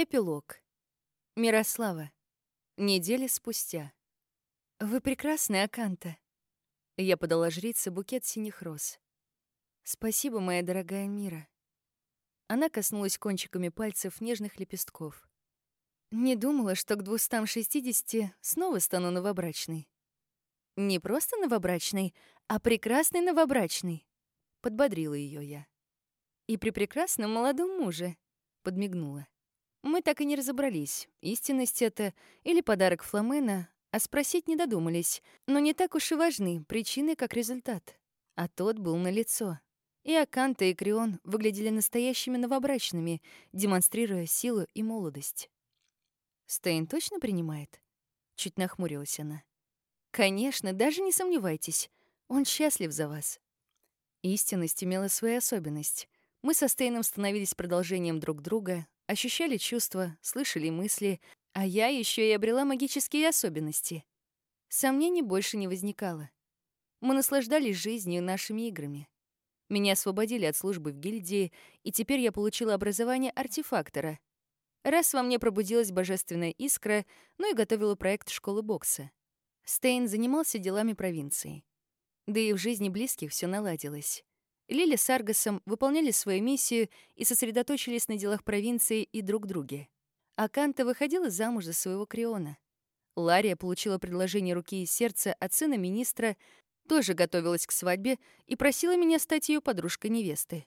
Эпилог. Мирослава. Недели спустя. «Вы прекрасны, Аканта». Я подала жрице букет синих роз. «Спасибо, моя дорогая Мира». Она коснулась кончиками пальцев нежных лепестков. Не думала, что к 260 снова стану новобрачной. Не просто новобрачной, а прекрасной новобрачной. Подбодрила ее я. И при прекрасном молодом муже. Подмигнула. Мы так и не разобрались, истинность это или подарок Фламена, а спросить не додумались. Но не так уж и важны причины как результат. А тот был налицо. И Аканта, и Крион выглядели настоящими новобрачными, демонстрируя силу и молодость. «Стейн точно принимает?» Чуть нахмурилась она. «Конечно, даже не сомневайтесь. Он счастлив за вас». Истинность имела свою особенность. Мы со Стейном становились продолжением друг друга, ощущали чувства, слышали мысли, а я еще и обрела магические особенности. Сомнений больше не возникало. Мы наслаждались жизнью нашими играми. Меня освободили от службы в гильдии, и теперь я получила образование артефактора. Раз во мне пробудилась божественная искра, ну и готовила проект школы бокса. Стейн занимался делами провинции. Да и в жизни близких все наладилось. Лили с Аргосом выполняли свою миссию и сосредоточились на делах провинции и друг друге. А Канта выходила замуж за своего Криона. Лария получила предложение руки и сердца от сына министра, тоже готовилась к свадьбе и просила меня стать ее подружкой невесты.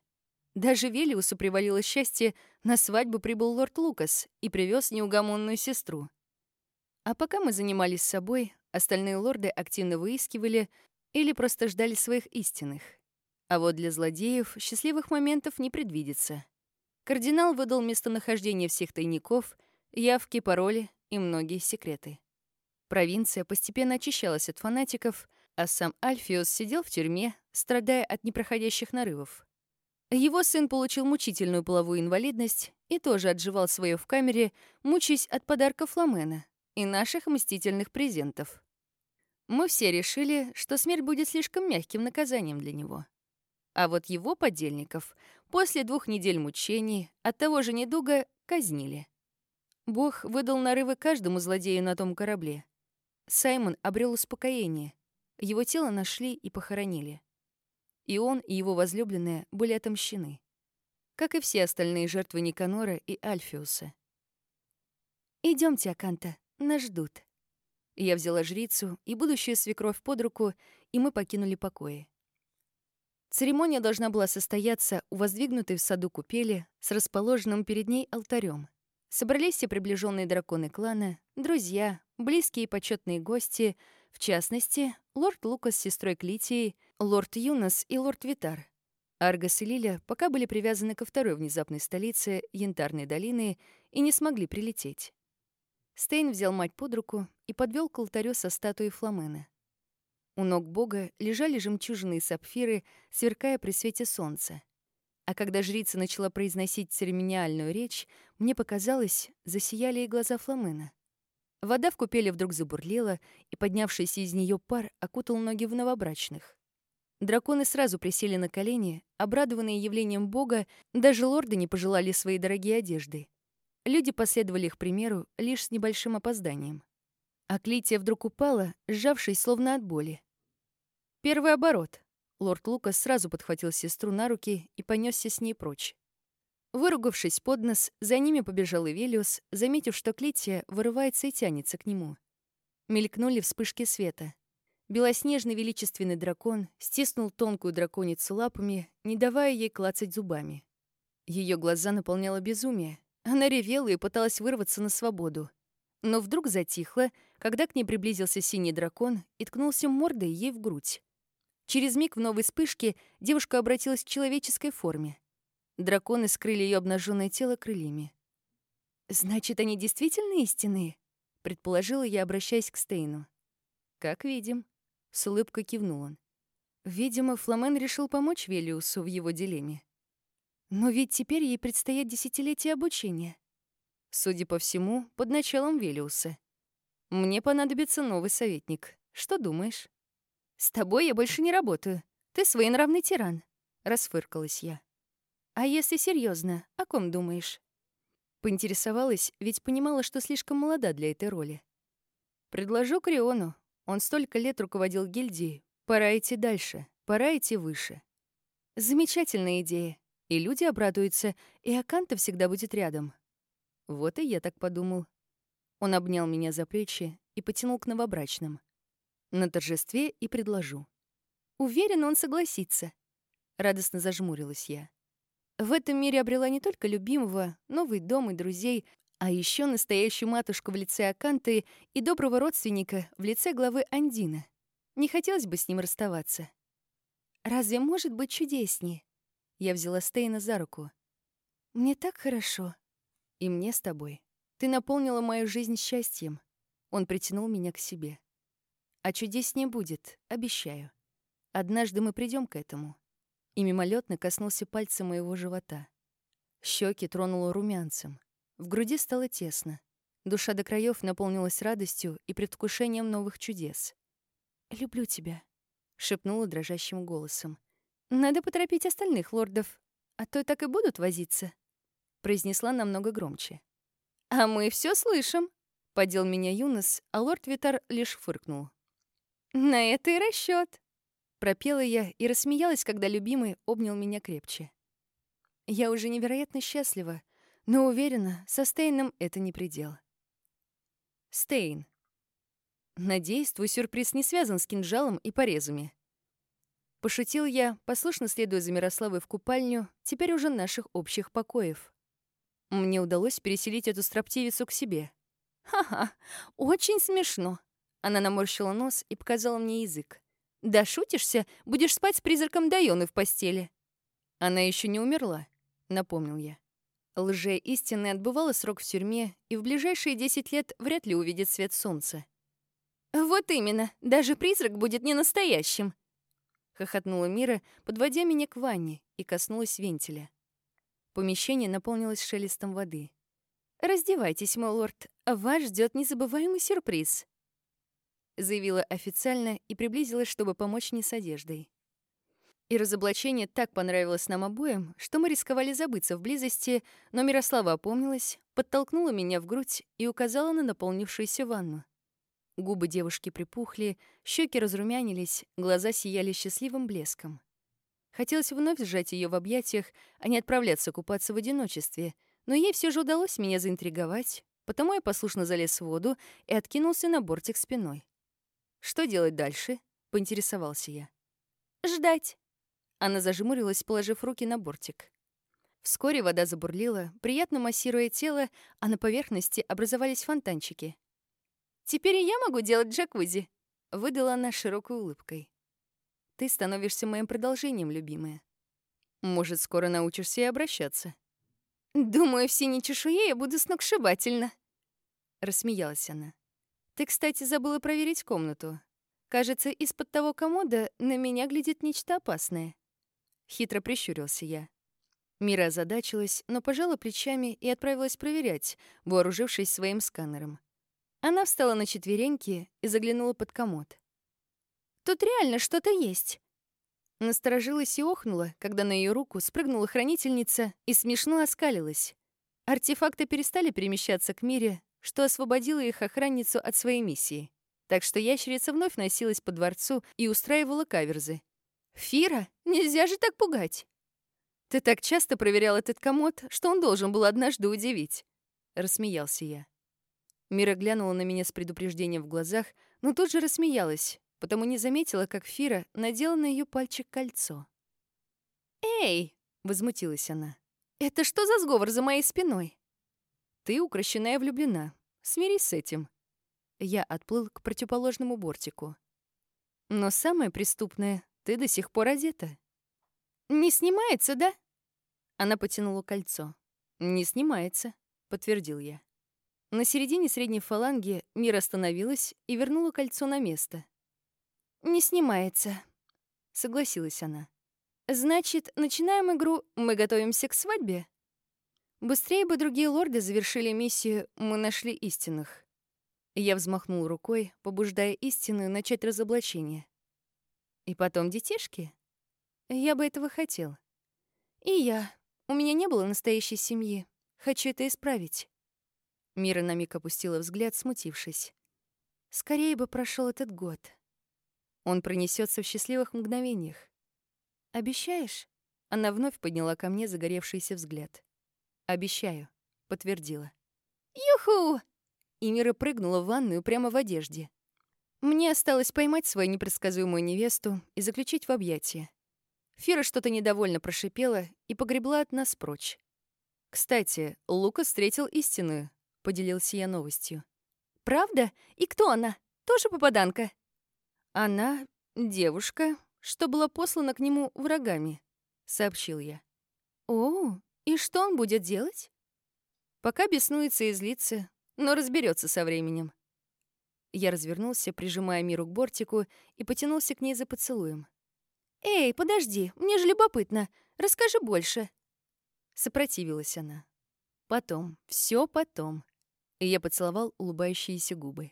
Даже Велиусу привалило счастье, на свадьбу прибыл лорд Лукас и привез неугомонную сестру. А пока мы занимались собой, остальные лорды активно выискивали или просто ждали своих истинных — а вот для злодеев счастливых моментов не предвидится. Кардинал выдал местонахождение всех тайников, явки, пароли и многие секреты. Провинция постепенно очищалась от фанатиков, а сам Альфиус сидел в тюрьме, страдая от непроходящих нарывов. Его сын получил мучительную половую инвалидность и тоже отживал свое в камере, мучаясь от подарков Фламена и наших мстительных презентов. Мы все решили, что смерть будет слишком мягким наказанием для него. А вот его подельников после двух недель мучений от того же недуга казнили. Бог выдал нарывы каждому злодею на том корабле. Саймон обрел успокоение. Его тело нашли и похоронили. И он, и его возлюбленная были отомщены. Как и все остальные жертвы Никанора и Альфиуса. Идемте, Аканта, нас ждут». Я взяла жрицу и будущую свекровь под руку, и мы покинули покои. Церемония должна была состояться у воздвигнутой в саду купели с расположенным перед ней алтарем. Собрались все приближенные драконы клана, друзья, близкие и почетные гости, в частности, лорд Лукас с сестрой Клитией, лорд Юнос и лорд Витар. Аргас и Лиля пока были привязаны ко второй внезапной столице Янтарной долины и не смогли прилететь. Стейн взял мать под руку и подвел к алтарю со статуей Фламена. У ног бога лежали жемчужины и сапфиры, сверкая при свете солнца. А когда жрица начала произносить церемониальную речь, мне показалось, засияли и глаза Фламена. Вода в купели вдруг забурлила, и поднявшийся из нее пар окутал ноги в новобрачных. Драконы сразу присели на колени, обрадованные явлением бога, даже лорды не пожелали своей дорогие одежды. Люди последовали их примеру лишь с небольшим опозданием. А Клития вдруг упала, сжавшись словно от боли. Первый оборот. Лорд Лукас сразу подхватил сестру на руки и понесся с ней прочь. Выругавшись под нос, за ними побежал Эвелиус, заметив, что Клития вырывается и тянется к нему. Мелькнули вспышки света. Белоснежный величественный дракон стиснул тонкую драконицу лапами, не давая ей клацать зубами. Ее глаза наполняло безумие. Она ревела и пыталась вырваться на свободу но вдруг затихла, когда к ней приблизился синий дракон и ткнулся мордой ей в грудь. Через миг в новой вспышке девушка обратилась к человеческой форме. Драконы скрыли ее обнаженное тело крыльями. «Значит, они действительно истинные?» — предположила я, обращаясь к Стейну. «Как видим», — с улыбкой кивнул он. Видимо, Фламен решил помочь Велиусу в его дилемме. Но ведь теперь ей предстоят десятилетия обучения. Судя по всему, под началом Велиуса. Мне понадобится новый советник. Что думаешь? С тобой я больше не работаю. Ты своенравный тиран, расфыркалась я. А если серьезно, о ком думаешь? Поинтересовалась, ведь понимала, что слишком молода для этой роли. Предложу Криону. Он столько лет руководил гильдией. Пора идти дальше, пора идти выше. Замечательная идея. И люди обрадуются, и Аканта всегда будет рядом. Вот и я так подумал. Он обнял меня за плечи и потянул к новобрачным. На торжестве и предложу. Уверен, он согласится. Радостно зажмурилась я. В этом мире обрела не только любимого, новый дом и друзей, а еще настоящую матушку в лице Аканты и доброго родственника в лице главы Андина. Не хотелось бы с ним расставаться. Разве может быть чудеснее? Я взяла Стейна за руку. Мне так хорошо. И мне с тобой. Ты наполнила мою жизнь счастьем. Он притянул меня к себе. А чудеснее будет, обещаю. Однажды мы придем к этому и мимолетно коснулся пальца моего живота. Щеки тронуло румянцем. В груди стало тесно. Душа до краев наполнилась радостью и предвкушением новых чудес. «Люблю тебя», — шепнула дрожащим голосом. «Надо поторопить остальных лордов, а то так и будут возиться», — произнесла намного громче. «А мы все слышим», — подел меня Юнос, а лорд Витар лишь фыркнул. «На это и расчет. Пропела я и рассмеялась, когда любимый обнял меня крепче. Я уже невероятно счастлива, но уверена, со Стейном это не предел. Стейн. Надеюсь, твой сюрприз не связан с кинжалом и порезами. Пошутил я, послушно следуя за Мирославой в купальню, теперь уже наших общих покоев. Мне удалось переселить эту строптивицу к себе. «Ха-ха, очень смешно!» Она наморщила нос и показала мне язык. Да шутишься, будешь спать с призраком Дайоны в постели. Она еще не умерла, напомнил я. Лже истинный отбывала срок в тюрьме и в ближайшие десять лет вряд ли увидит свет солнца. «Вот именно, даже призрак будет не настоящим!» Хохотнула Мира, подводя меня к ванне, и коснулась вентиля. Помещение наполнилось шелестом воды. «Раздевайтесь, мой лорд, вас ждет незабываемый сюрприз» заявила официально и приблизилась, чтобы помочь мне с одеждой. И разоблачение так понравилось нам обоим, что мы рисковали забыться в близости, но Мирослава опомнилась, подтолкнула меня в грудь и указала на наполнившуюся ванну. Губы девушки припухли, щеки разрумянились, глаза сияли счастливым блеском. Хотелось вновь сжать ее в объятиях, а не отправляться купаться в одиночестве, но ей все же удалось меня заинтриговать, потому я послушно залез в воду и откинулся на бортик спиной. «Что делать дальше?» — поинтересовался я. «Ждать». Она зажмурилась, положив руки на бортик. Вскоре вода забурлила, приятно массируя тело, а на поверхности образовались фонтанчики. «Теперь и я могу делать джакузи», — выдала она широкой улыбкой. «Ты становишься моим продолжением, любимая. Может, скоро научишься и обращаться?» «Думаю, в синей чешуе я буду сногсшибательно», — рассмеялась она. Ты, кстати, забыла проверить комнату. Кажется, из-под того комода на меня глядит нечто опасное. Хитро прищурился я. Мира озадачилась, но пожала плечами и отправилась проверять, вооружившись своим сканером. Она встала на четвереньки и заглянула под комод. «Тут реально что-то есть!» Насторожилась и охнула, когда на ее руку спрыгнула хранительница и смешно оскалилась. Артефакты перестали перемещаться к Мире, что освободило их охранницу от своей миссии. Так что ящерица вновь носилась по дворцу и устраивала каверзы. «Фира, нельзя же так пугать!» «Ты так часто проверял этот комод, что он должен был однажды удивить», — рассмеялся я. Мира глянула на меня с предупреждением в глазах, но тут же рассмеялась, потому не заметила, как Фира надела на ее пальчик кольцо. «Эй!» — возмутилась она. «Это что за сговор за моей спиной?» Ты укращенная влюблена. Смирись с этим. Я отплыл к противоположному бортику. Но самое преступное, ты до сих пор одета. Не снимается, да? Она потянула кольцо. Не снимается, подтвердил я. На середине средней фаланги Мира остановилась и вернула кольцо на место. «Не снимается», — согласилась она. «Значит, начинаем игру «Мы готовимся к свадьбе»?» Быстрее бы другие лорды завершили миссию «Мы нашли истинных». Я взмахнул рукой, побуждая истинную начать разоблачение. И потом детишки? Я бы этого хотел. И я. У меня не было настоящей семьи. Хочу это исправить». Мира на миг опустила взгляд, смутившись. «Скорее бы прошел этот год. Он пронесется в счастливых мгновениях. Обещаешь?» Она вновь подняла ко мне загоревшийся взгляд. «Обещаю», — подтвердила. «Юху!» И Мира прыгнула в ванную прямо в одежде. Мне осталось поймать свою непредсказуемую невесту и заключить в объятия. Фира что-то недовольно прошипела и погребла от нас прочь. «Кстати, Лука встретил истинную», — поделился я новостью. «Правда? И кто она? Тоже попаданка?» «Она — девушка, что была послана к нему врагами», — сообщил я. «О, и что он будет делать?» «Пока беснуется и злится, но разберется со временем». Я развернулся, прижимая Миру к бортику, и потянулся к ней за поцелуем. «Эй, подожди, мне же любопытно. Расскажи больше». Сопротивилась она. Потом, все потом. И я поцеловал улыбающиеся губы.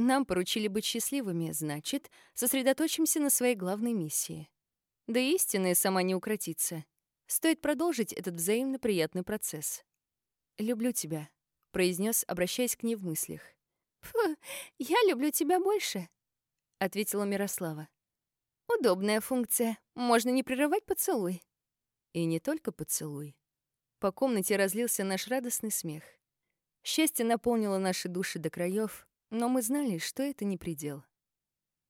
Нам поручили быть счастливыми, значит, сосредоточимся на своей главной миссии. Да истинная сама не укротится. Стоит продолжить этот взаимно приятный процесс. «Люблю тебя», — произнес, обращаясь к ней в мыслях. «Фу, я люблю тебя больше», — ответила Мирослава. «Удобная функция. Можно не прерывать поцелуй». И не только поцелуй. По комнате разлился наш радостный смех. Счастье наполнило наши души до краев, но мы знали, что это не предел.